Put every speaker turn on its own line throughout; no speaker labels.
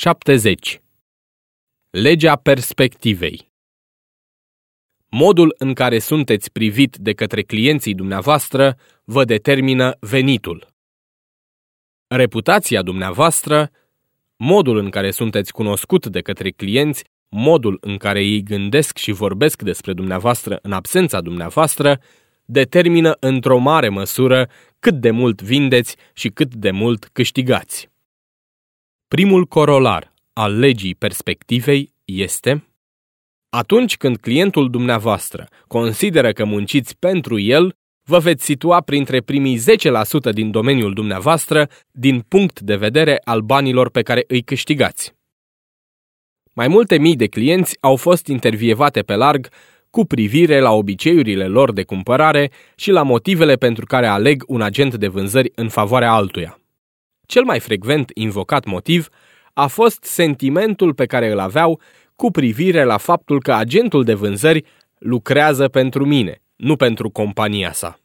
70. Legea perspectivei Modul în care sunteți privit de către clienții dumneavoastră vă determină venitul. Reputația dumneavoastră, modul în care sunteți cunoscut de către clienți, modul în care ei gândesc și vorbesc despre dumneavoastră în absența dumneavoastră, determină într-o mare măsură cât de mult vindeți și cât de mult câștigați. Primul corolar al legii perspectivei este atunci când clientul dumneavoastră consideră că munciți pentru el, vă veți situa printre primii 10% din domeniul dumneavoastră din punct de vedere al banilor pe care îi câștigați. Mai multe mii de clienți au fost intervievate pe larg cu privire la obiceiurile lor de cumpărare și la motivele pentru care aleg un agent de vânzări în favoarea altuia. Cel mai frecvent invocat motiv a fost sentimentul pe care îl aveau cu privire la faptul că agentul de vânzări lucrează pentru mine, nu pentru compania sa.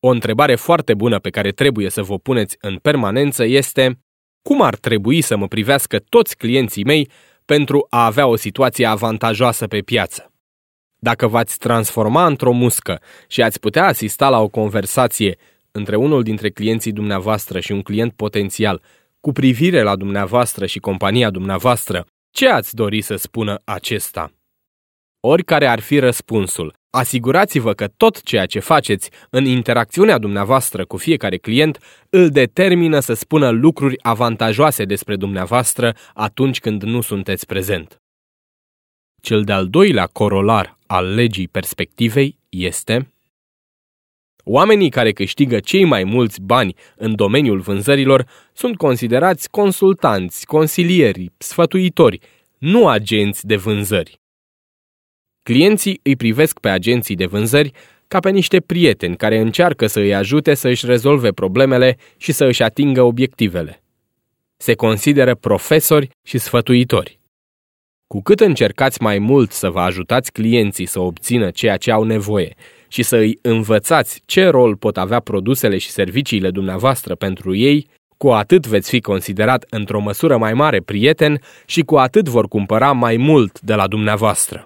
O întrebare foarte bună pe care trebuie să vă puneți în permanență este cum ar trebui să mă privească toți clienții mei pentru a avea o situație avantajoasă pe piață? Dacă v-ați transforma într-o muscă și ați putea asista la o conversație între unul dintre clienții dumneavoastră și un client potențial cu privire la dumneavoastră și compania dumneavoastră, ce ați dori să spună acesta? Oricare ar fi răspunsul, asigurați-vă că tot ceea ce faceți în interacțiunea dumneavoastră cu fiecare client îl determină să spună lucruri avantajoase despre dumneavoastră atunci când nu sunteți prezent. Cel de-al doilea corolar al legii perspectivei este Oamenii care câștigă cei mai mulți bani în domeniul vânzărilor sunt considerați consultanți, consilieri, sfătuitori, nu agenți de vânzări. Clienții îi privesc pe agenții de vânzări ca pe niște prieteni care încearcă să îi ajute să își rezolve problemele și să își atingă obiectivele. Se consideră profesori și sfătuitori. Cu cât încercați mai mult să vă ajutați clienții să obțină ceea ce au nevoie și să îi învățați ce rol pot avea produsele și serviciile dumneavoastră pentru ei, cu atât veți fi considerat într-o măsură mai mare prieten și cu atât vor cumpăra mai mult de la dumneavoastră.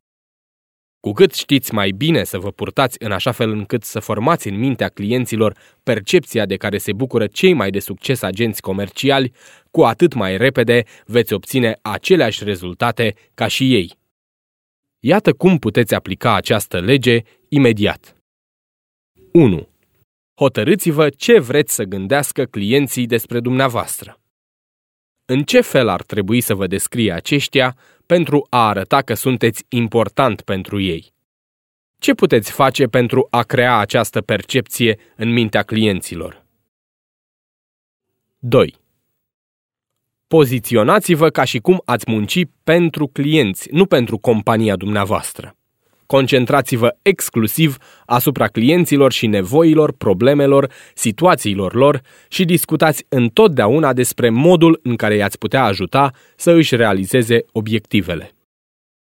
Cu cât știți mai bine să vă purtați în așa fel încât să formați în mintea clienților percepția de care se bucură cei mai de succes agenți comerciali, cu atât mai repede veți obține aceleași rezultate ca și ei. Iată cum puteți aplica această lege imediat. 1. Hotărâți-vă ce vreți să gândească clienții despre dumneavoastră. În ce fel ar trebui să vă descrie aceștia pentru a arăta că sunteți important pentru ei? Ce puteți face pentru a crea această percepție în mintea clienților? 2. Poziționați-vă ca și cum ați munci pentru clienți, nu pentru compania dumneavoastră. Concentrați-vă exclusiv asupra clienților și nevoilor, problemelor, situațiilor lor și discutați întotdeauna despre modul în care i-ați putea ajuta să își realizeze obiectivele.